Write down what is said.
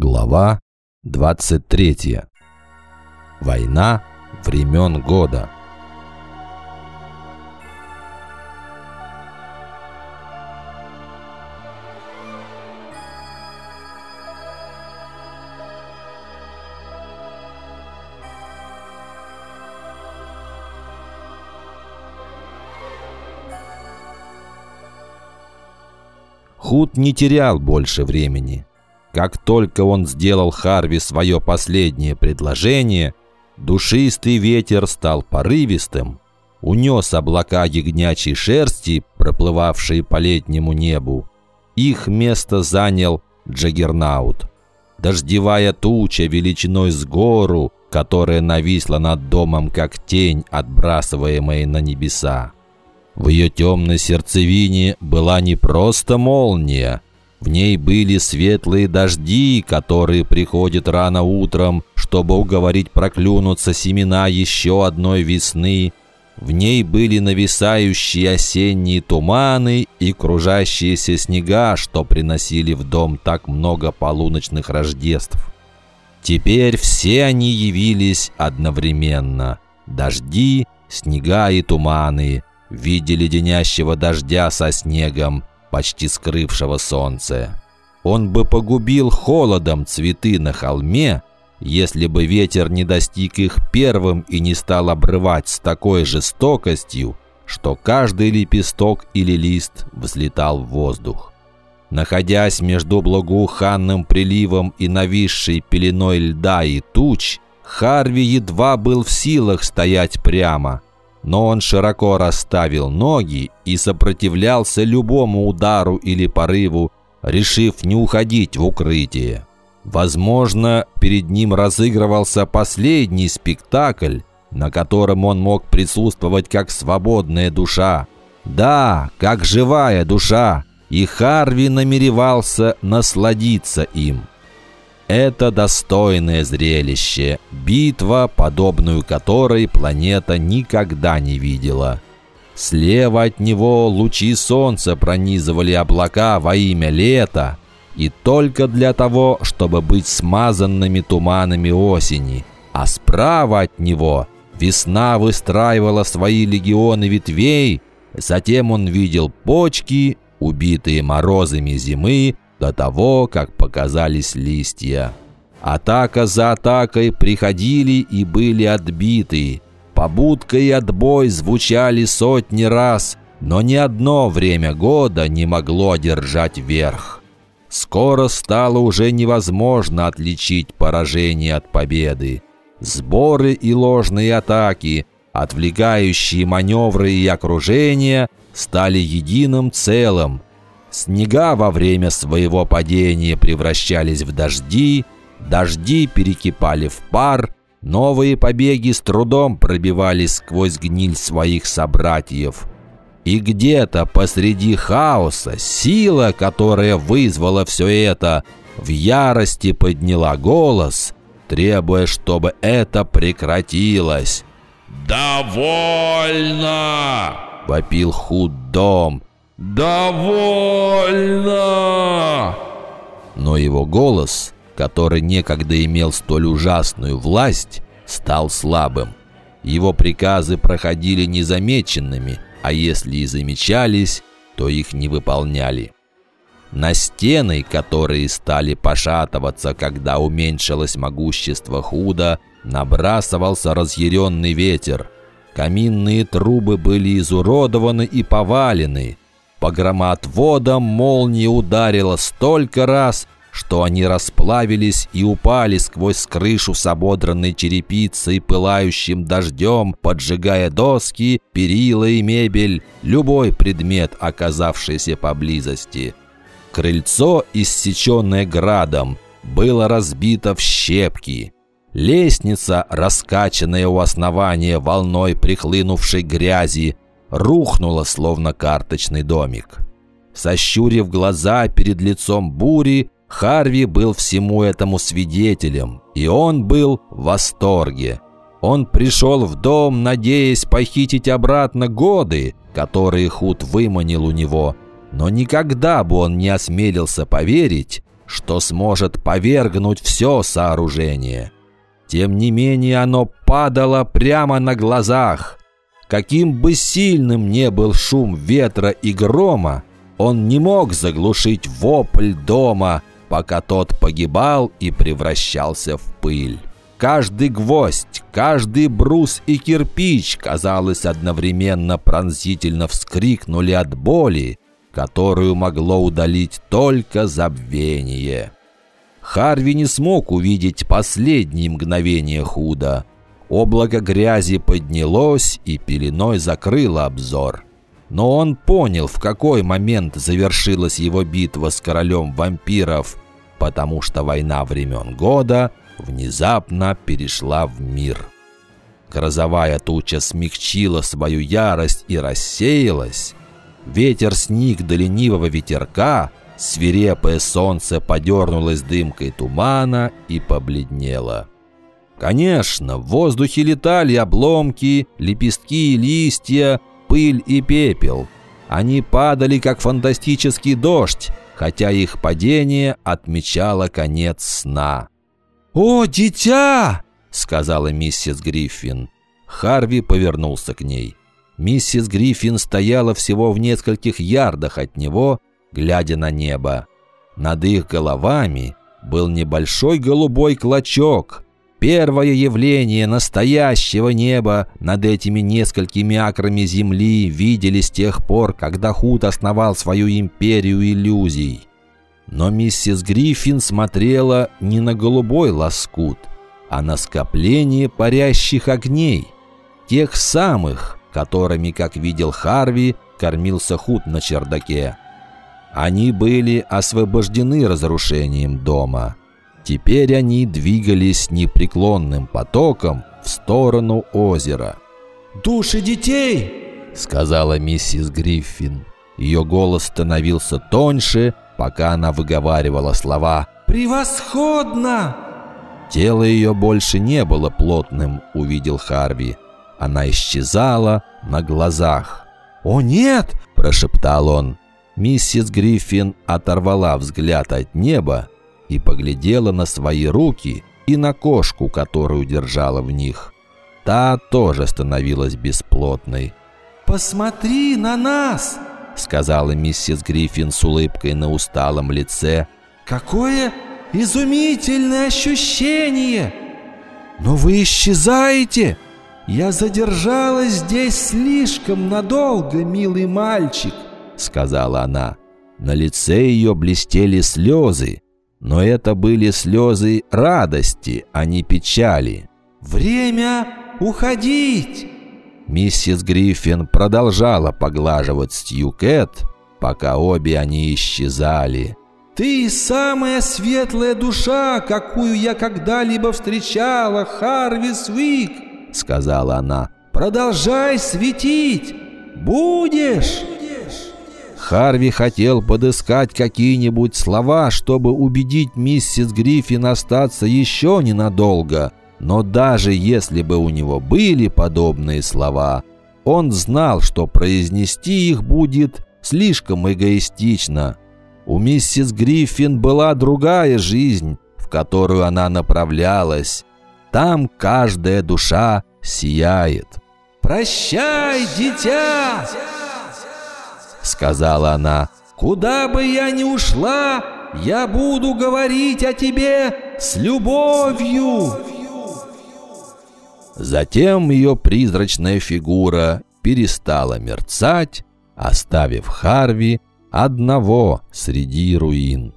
Глава 23. Война времен года. Худ не терял больше времени. Как только он сделал Харви свое последнее предложение, душистый ветер стал порывистым, унес облака ягнячей шерсти, проплывавшие по летнему небу. Их место занял Джаггернаут. Дождевая туча величиной с гору, которая нависла над домом, как тень, отбрасываемая на небеса. В ее темной сердцевине была не просто молния, в ней были светлые дожди, которые приходят рано утром, чтобы уговорить проклюнуться семена еще одной весны. В ней были нависающие осенние туманы и кружащиеся снега, что приносили в дом так много полуночных рождеств. Теперь все они явились одновременно. Дожди, снега и туманы в виде леденящего дождя со снегом, почти скрывшего солнце. Он бы погубил холодом цветы на холме, если бы ветер не достиг их первым и не стал обрывать с такой жестокостью, что каждый лепесток или лист взлетал в воздух. Находясь между благоуханным приливом и нависшей пеленой льда и туч, Харви едва был в силах стоять прямо – но он широко расставил ноги и сопротивлялся любому удару или порыву, решив не уходить в укрытие. Возможно, перед ним разыгрывался последний спектакль, на котором он мог присутствовать как свободная душа. Да, как живая душа, и Харви намеревался насладиться им. Это достойное зрелище, битва, подобную которой планета никогда не видела. Слева от него лучи солнца пронизывали облака во имя лета, и только для того, чтобы быть смазанными туманами осени. А справа от него весна выстраивала свои легионы ветвей, затем он видел почки, убитые морозами зимы, до того, как показались листья. Атака за атакой приходили и были отбиты. Побудка и отбой звучали сотни раз, но ни одно время года не могло одержать верх. Скоро стало уже невозможно отличить поражение от победы. Сборы и ложные атаки, отвлекающие маневры и окружения стали единым целым – Снега во время своего падения превращались в дожди, дожди перекипали в пар, новые побеги с трудом пробивались сквозь гниль своих собратьев. И где-то посреди хаоса сила, которая вызвала все это, в ярости подняла голос, требуя, чтобы это прекратилось. «Довольно!» — вопил Худдом. «Довольно!» Но его голос, который некогда имел столь ужасную власть, стал слабым. Его приказы проходили незамеченными, а если и замечались, то их не выполняли. На стены, которые стали пошатываться, когда уменьшилось могущество худа, набрасывался разъяренный ветер. Каминные трубы были изуродованы и повалены, по громоотводам молния ударила столько раз, что они расплавились и упали сквозь крышу с ободранной черепицей, пылающим дождем, поджигая доски, перила и мебель, любой предмет, оказавшийся поблизости. Крыльцо, иссеченное градом, было разбито в щепки. Лестница, раскачанная у основания волной прихлынувшей грязи, рухнула, словно карточный домик. Сощурив глаза перед лицом бури, Харви был всему этому свидетелем, и он был в восторге. Он пришел в дом, надеясь похитить обратно годы, которые Худ выманил у него, но никогда бы он не осмелился поверить, что сможет повергнуть все сооружение. Тем не менее оно падало прямо на глазах. Каким бы сильным не был шум ветра и грома, он не мог заглушить вопль дома, пока тот погибал и превращался в пыль. Каждый гвоздь, каждый брус и кирпич, казалось, одновременно пронзительно вскрикнули от боли, которую могло удалить только забвение. Харви не смог увидеть последние мгновения худа. Облако грязи поднялось и пеленой закрыло обзор. Но он понял, в какой момент завершилась его битва с королем вампиров, потому что война времен года внезапно перешла в мир. Грозовая туча смягчила свою ярость и рассеялась. Ветер сник до ленивого ветерка, свирепое солнце подернулось дымкой тумана и побледнело. Конечно, в воздухе летали обломки, лепестки листья, пыль и пепел. Они падали, как фантастический дождь, хотя их падение отмечало конец сна. «О, дитя!» — сказала миссис Гриффин. Харви повернулся к ней. Миссис Гриффин стояла всего в нескольких ярдах от него, глядя на небо. Над их головами был небольшой голубой клочок. Первое явление настоящего неба над этими несколькими акрами земли видели с тех пор, когда Худ основал свою империю иллюзий. Но миссис Гриффин смотрела не на голубой лоскут, а на скопление парящих огней. Тех самых, которыми, как видел Харви, кормился Худ на чердаке. Они были освобождены разрушением дома. Теперь они двигались непреклонным потоком в сторону озера. «Души детей!» — сказала миссис Гриффин. Ее голос становился тоньше, пока она выговаривала слова «Превосходно!». Тело ее больше не было плотным, увидел Харви. Она исчезала на глазах. «О нет!» – прошептал он. Миссис Гриффин оторвала взгляд от неба и поглядела на свои руки и на кошку, которую держала в них. Та тоже становилась бесплотной. «Посмотри на нас!» сказала миссис Гриффин с улыбкой на усталом лице. «Какое изумительное ощущение! Но вы исчезаете! Я задержалась здесь слишком надолго, милый мальчик!» сказала она. На лице ее блестели слезы, но это были слезы радости, а не печали. «Время уходить!» Миссис Гриффин продолжала поглаживать Стью Кэт, пока обе они исчезали. «Ты самая светлая душа, какую я когда-либо встречала, Харви Свик!» — сказала она. «Продолжай светить! Будешь!» Харви хотел подыскать какие-нибудь слова, чтобы убедить миссис Гриффин остаться еще ненадолго, но даже если бы у него были подобные слова, он знал, что произнести их будет слишком эгоистично. У миссис Гриффин была другая жизнь, в которую она направлялась. Там каждая душа сияет. «Прощай, дитя!» Сказала она. «Куда бы я ни ушла, я буду говорить о тебе с любовью!» Затем ее призрачная фигура перестала мерцать, оставив Харви одного среди руин.